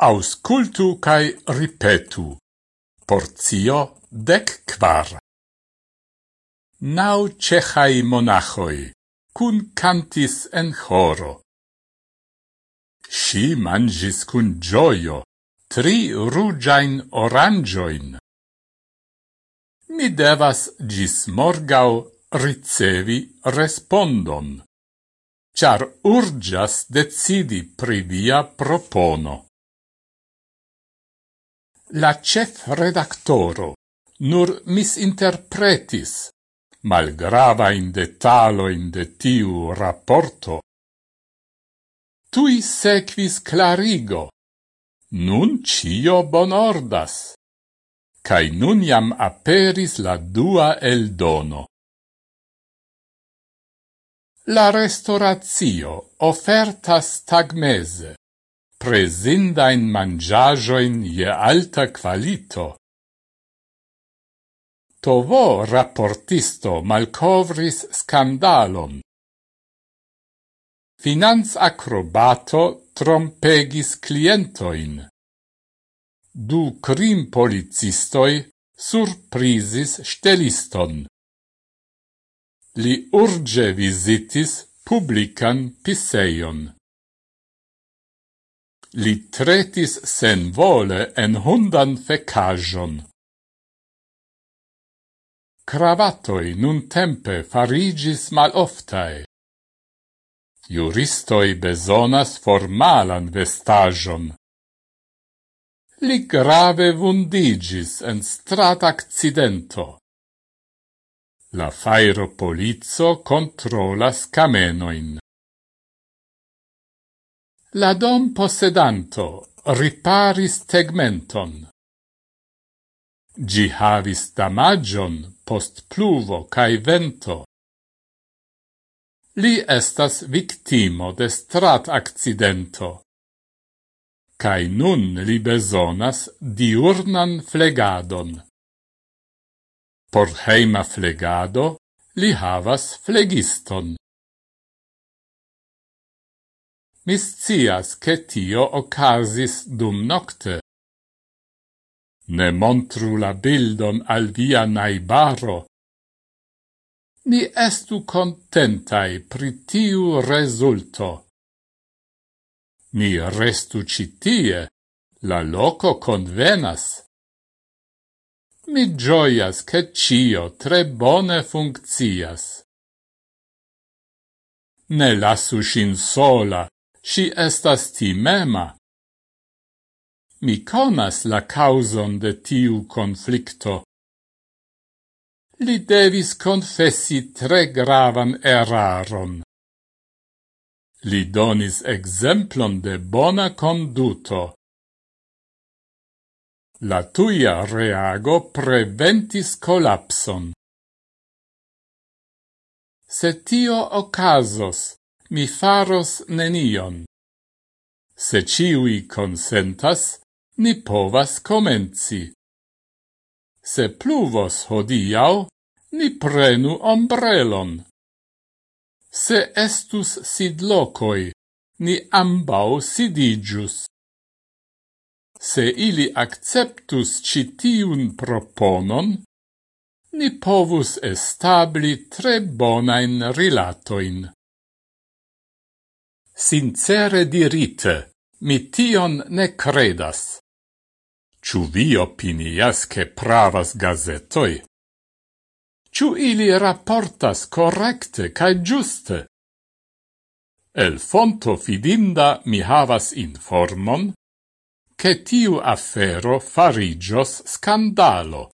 auscultu cae ripetu. Porzio dec quar. Nau cechai monachoi, cun cantis en choro. Si mangis cun gioio, tri rugiain orangioin. Mi devas gis morgau ricevi respondon, char urgias decidi pri via propono la chef redactoro nur misinterpretis malgrava in detalo in de tiu rapporto. Tui sequis clarigo. Nun cio bonordas. kai nun iam aperis la dua el dono. La restauratio offertas tagmese presindain mangiagioin je alta qualito. Tovo rapportisto malcovris scandalon. Finanz acrobato trompegis clientoin. Du crim policistoi surprisis steliston. Li urge visitis publican piseion li tretis senvole en hundan fecajon. Cravatoi nun tempe farigis maloftae. Juristoi besonas formalan vestajon. Li grave vundigis en strat accidento. La fairo polizzo controlas camenoin. La dom possedanto riparis tegmenton. Gi havis damagion post pluvo cae vento. Li estas victimo de strat accidento. Cae nun li besonas diurnan flegadon. Por heima flegado li havas flegiston mis cias che tio ocasis dum nocte. Ne montru la bildon al via naibaro. Ni estu contentai pri tiu resulto. Ni restu citie, la loco convenas. Mi gioias che cio tre bone funccias. Ne lasu shin sola, Si estas timema. Mi conas la causon de tiu conflicto. Li devis confessi tre gravan eraron. Li donis exemplon de bona conduto. La tuia reago preventis collapson. Se tio ocasos, mi faros nenion. Se ciui consentas, ni povas comenci. Se pluvos hodiau, ni prenu ombrelon. Se estus sidlocoi, ni ambau sidigius. Se ili acceptus citiun proponon, ni povus establi tre bonain relatoin. Sincere dirite, mi tion ne credas. Ciu vi opinias che pravas gazetoi? Ciu ili raportas correcte cae giuste? El fonto fidinda mi havas informon, che tiu affero farigios scandalo.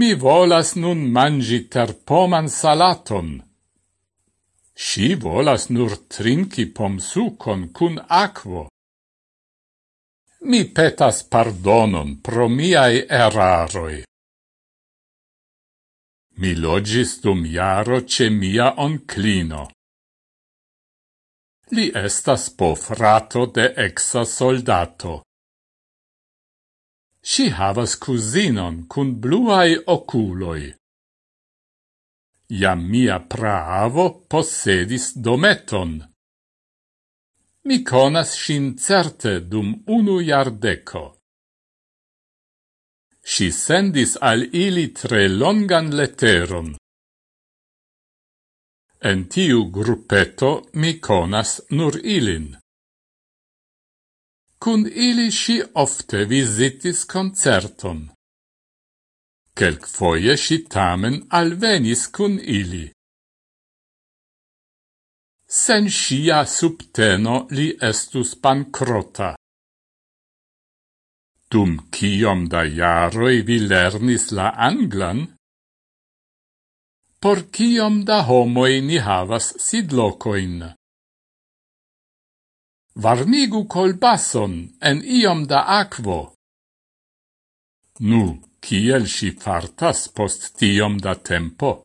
Mi volas nun mangi terpoman salaton, Si volas nur trinki pomsucon cun aquo. Mi petas pardonon pro miai eraroi. Mi logis dum jaro ce mia onclino. Li estas po frato de exa soldato. Si havas cusinon cun bluai oculoi. Iam mia praavo possedis dometon. Mi conas sin certe dum unu iardeco. Si sendis al ili tre longan letteron. En tiu gruppeto mi conas nur ilin. Cun ili si ofte visitis concerton. Quelc foie si tamen alvenis cun ili. Sen sia subteno li estus pancrota. Dum ciom da jaroi vi lernis la anglan? Por ciom da homoi ni havas sidlocoin? Varnigu colbason en iom da aquo. Nu, Ciel si fartas post tiom da tempo?